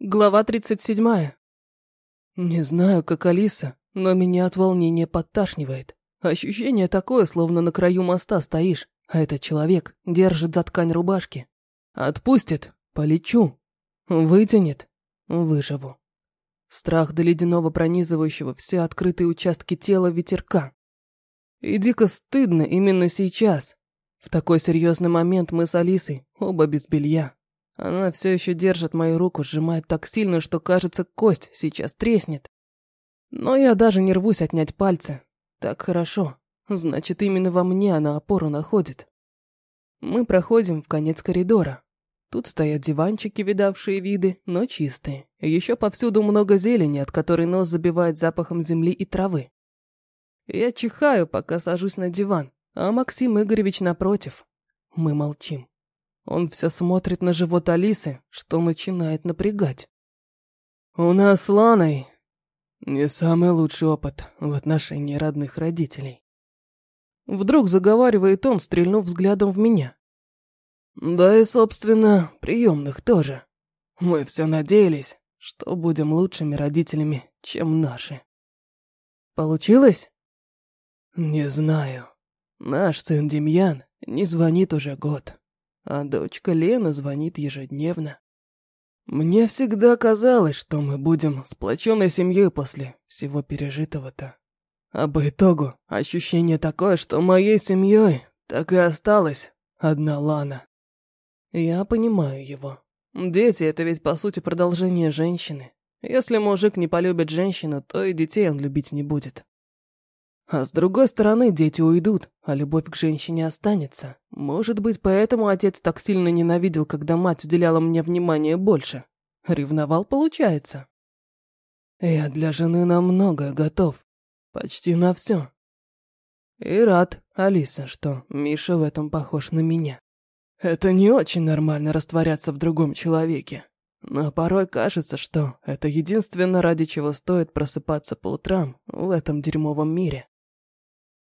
Глава 37. Не знаю, как Алиса, но меня от волнения подташнивает. Ощущение такое, словно на краю моста стоишь, а этот человек держит за ткань рубашки. Отпустит – полечу. Вытянет – выживу. Страх до ледяного пронизывающего все открытые участки тела ветерка. И дико стыдно именно сейчас. В такой серьезный момент мы с Алисой оба без белья. Она все еще держит мою руку, сжимает так сильно, что, кажется, кость сейчас треснет. Но я даже не рвусь отнять пальцы. Так хорошо. Значит, именно во мне она опору находит. Мы проходим в конец коридора. Тут стоят диванчики, видавшие виды, но чистые. Еще повсюду много зелени, от которой нос забивает запахом земли и травы. Я чихаю, пока сажусь на диван, а Максим Игоревич напротив. Мы молчим. Он все смотрит на живот Алисы, что начинает напрягать. У нас с Ланой не самый лучший опыт в отношении родных родителей. Вдруг заговаривает он, стрельнув взглядом в меня. Да и, собственно, приемных тоже. Мы все надеялись, что будем лучшими родителями, чем наши. Получилось? Не знаю. Наш сын Демьян не звонит уже год а дочка Лена звонит ежедневно. Мне всегда казалось, что мы будем сплоченной семьей после всего пережитого-то. А по итогу ощущение такое, что моей семьей так и осталась одна Лана. Я понимаю его. Дети — это ведь по сути продолжение женщины. Если мужик не полюбит женщину, то и детей он любить не будет. А с другой стороны, дети уйдут, а любовь к женщине останется. Может быть, поэтому отец так сильно ненавидел, когда мать уделяла мне внимание больше. Ревновал, получается. Я для жены на многое готов. Почти на все. И рад, Алиса, что Миша в этом похож на меня. Это не очень нормально растворяться в другом человеке. Но порой кажется, что это единственное, ради чего стоит просыпаться по утрам в этом дерьмовом мире.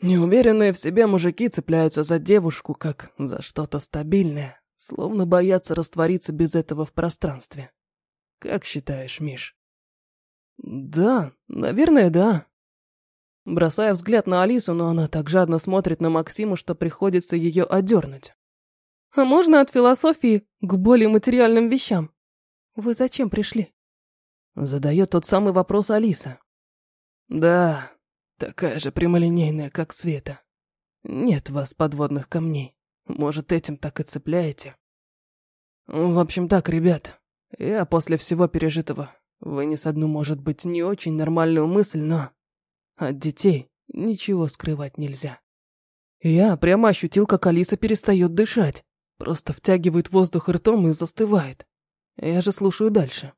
Неуверенные в себе мужики цепляются за девушку, как за что-то стабильное, словно боятся раствориться без этого в пространстве. Как считаешь, Миш? Да, наверное, да. Бросая взгляд на Алису, но она так жадно смотрит на Максима, что приходится ее одернуть. А можно от философии к более материальным вещам? Вы зачем пришли? Задает тот самый вопрос Алиса. Да, Такая же прямолинейная, как Света. Нет вас подводных камней. Может, этим так и цепляете? В общем так, ребят. Я после всего пережитого вынес одну, может быть, не очень нормальную мысль, но... От детей ничего скрывать нельзя. Я прямо ощутил, как Алиса перестает дышать. Просто втягивает воздух ртом и застывает. Я же слушаю дальше.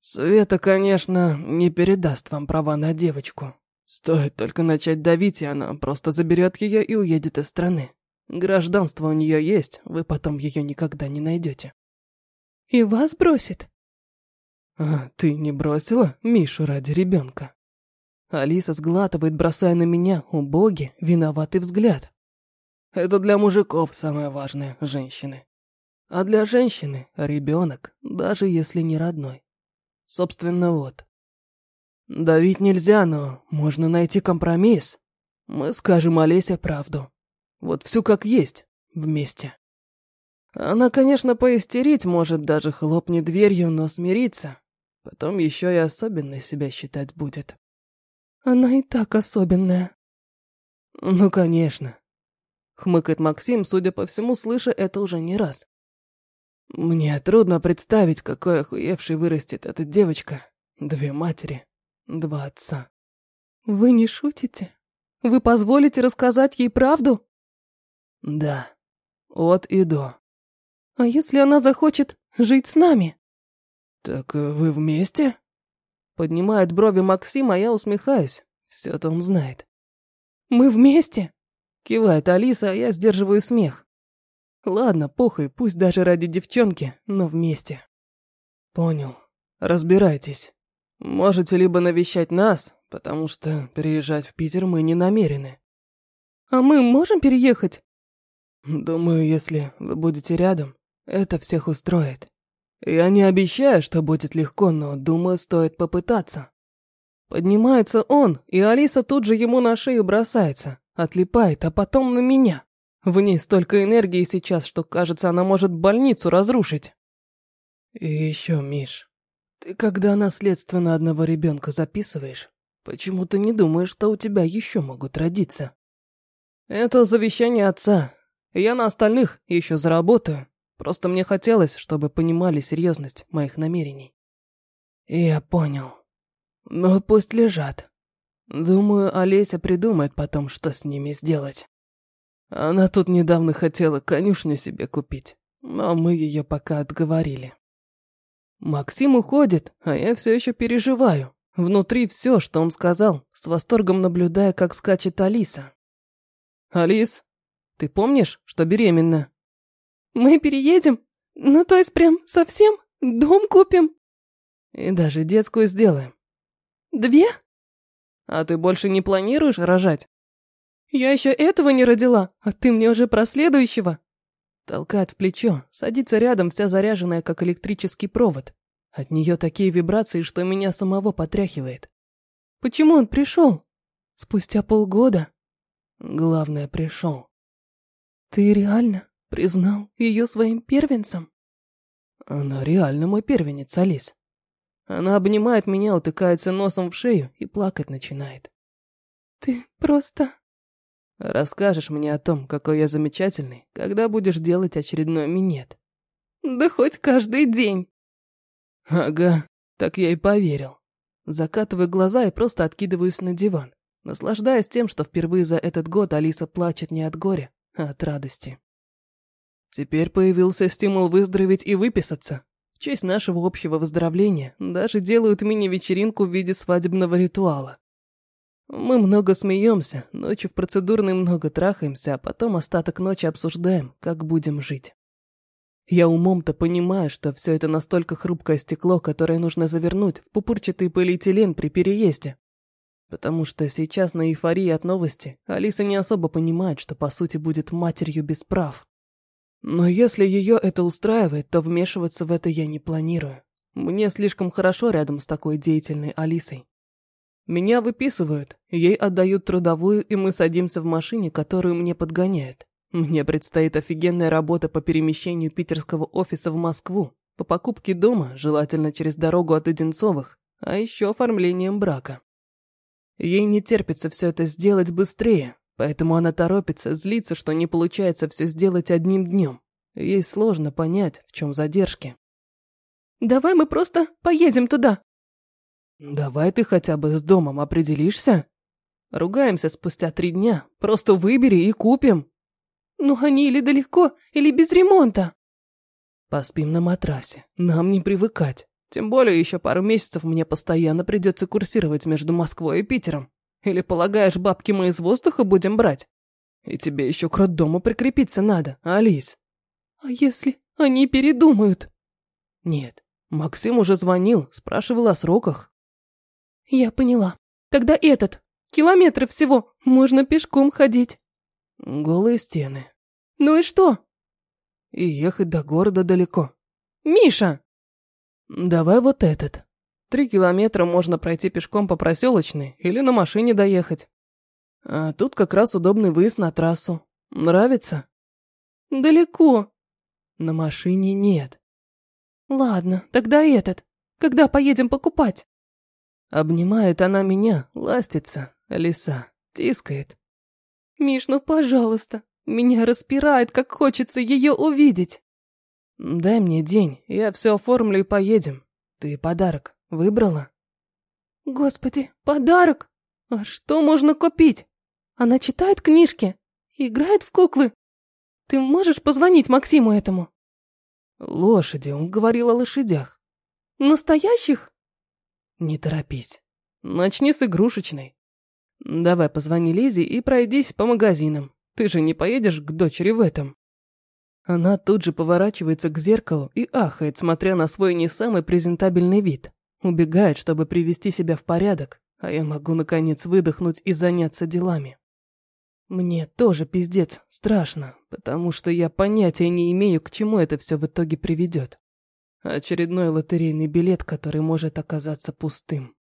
Света, конечно, не передаст вам права на девочку. Стоит только начать давить, и она просто заберет ее и уедет из страны. Гражданство у нее есть, вы потом ее никогда не найдете. И вас бросит? А ты не бросила Мишу ради ребенка? Алиса сглатывает, бросая на меня убогий, виноватый взгляд. Это для мужиков самое важное, женщины. А для женщины ребенок, даже если не родной. Собственно, вот. Давить нельзя, но можно найти компромисс. Мы скажем Олесе правду. Вот всю как есть, вместе. Она, конечно, поистерить может, даже хлопнет дверью, но смириться. Потом еще и особенной себя считать будет. Она и так особенная. Ну, конечно. Хмыкает Максим, судя по всему, слыша это уже не раз. Мне трудно представить, какой охуевший вырастет эта девочка. Две матери. Два отца. Вы не шутите? Вы позволите рассказать ей правду? Да. От и до. А если она захочет жить с нами? Так э, вы вместе? Поднимает брови Максим, а я усмехаюсь. Все-то он знает. Мы вместе? Кивает Алиса, а я сдерживаю смех. Ладно, похуй, пусть даже ради девчонки, но вместе. Понял. Разбирайтесь. Можете либо навещать нас, потому что переезжать в Питер мы не намерены. А мы можем переехать? Думаю, если вы будете рядом, это всех устроит. Я не обещаю, что будет легко, но думаю, стоит попытаться. Поднимается он, и Алиса тут же ему на шею бросается, отлипает, а потом на меня. В ней столько энергии сейчас, что, кажется, она может больницу разрушить. И еще, Миш, ты когда наследственно одного ребенка записываешь, почему ты не думаешь, что у тебя еще могут родиться? Это завещание отца. Я на остальных еще заработаю. Просто мне хотелось, чтобы понимали серьезность моих намерений. Я понял. Но пусть лежат. Думаю, Олеся придумает потом, что с ними сделать. Она тут недавно хотела конюшню себе купить, но мы ее пока отговорили. Максим уходит, а я все еще переживаю. Внутри все, что он сказал, с восторгом наблюдая, как скачет Алиса. «Алис, ты помнишь, что беременна?» «Мы переедем? Ну, то есть прям совсем? Дом купим?» «И даже детскую сделаем». «Две?» «А ты больше не планируешь рожать?» «Я еще этого не родила, а ты мне уже про следующего». Толкает в плечо, садится рядом, вся заряженная, как электрический провод. От нее такие вибрации, что меня самого потряхивает. «Почему он пришел? Спустя полгода?» Главное, пришел. «Ты реально признал ее своим первенцем?» «Она реально мой первенец, Алис». Она обнимает меня, утыкается носом в шею и плакать начинает. «Ты просто...» Расскажешь мне о том, какой я замечательный, когда будешь делать очередной минет. Да хоть каждый день. Ага, так я и поверил. Закатываю глаза и просто откидываюсь на диван, наслаждаясь тем, что впервые за этот год Алиса плачет не от горя, а от радости. Теперь появился стимул выздороветь и выписаться. В честь нашего общего выздоровления даже делают мини-вечеринку в виде свадебного ритуала. Мы много смеемся, ночью в процедурной много трахаемся, а потом остаток ночи обсуждаем, как будем жить. Я умом-то понимаю, что все это настолько хрупкое стекло, которое нужно завернуть в пупырчатый полиэтилен при переезде. Потому что сейчас на эйфории от новости Алиса не особо понимает, что по сути будет матерью без прав. Но если ее это устраивает, то вмешиваться в это я не планирую. Мне слишком хорошо рядом с такой деятельной Алисой. Меня выписывают, ей отдают трудовую, и мы садимся в машине, которую мне подгоняют. Мне предстоит офигенная работа по перемещению питерского офиса в Москву, по покупке дома, желательно через дорогу от Одинцовых, а еще оформлением брака. Ей не терпится все это сделать быстрее, поэтому она торопится, злится, что не получается все сделать одним днем. Ей сложно понять, в чем задержки. «Давай мы просто поедем туда», «Давай ты хотя бы с домом определишься?» «Ругаемся спустя три дня. Просто выбери и купим». «Ну они или далеко, или без ремонта». «Поспим на матрасе. Нам не привыкать. Тем более еще пару месяцев мне постоянно придется курсировать между Москвой и Питером. Или полагаешь, бабки мы из воздуха будем брать? И тебе еще к роддому прикрепиться надо, Алис». «А если они передумают?» «Нет, Максим уже звонил, спрашивал о сроках. Я поняла. Тогда этот. Километров всего. Можно пешком ходить. Голые стены. Ну и что? И ехать до города далеко. Миша! Давай вот этот. Три километра можно пройти пешком по проселочной или на машине доехать. А тут как раз удобный выезд на трассу. Нравится? Далеко. На машине нет. Ладно, тогда этот. Когда поедем покупать? Обнимает она меня, ластится, лиса, тискает. «Миш, ну пожалуйста, меня распирает, как хочется ее увидеть». «Дай мне день, я все оформлю и поедем. Ты подарок выбрала?» «Господи, подарок? А что можно купить? Она читает книжки, играет в куклы. Ты можешь позвонить Максиму этому?» «Лошади, он говорил о лошадях». «Настоящих?» Не торопись. Начни с игрушечной. Давай позвони Лизе и пройдись по магазинам. Ты же не поедешь к дочери в этом. Она тут же поворачивается к зеркалу и ахает, смотря на свой не самый презентабельный вид. Убегает, чтобы привести себя в порядок, а я могу, наконец, выдохнуть и заняться делами. Мне тоже пиздец страшно, потому что я понятия не имею, к чему это все в итоге приведет. Очередной лотерейный билет, который может оказаться пустым.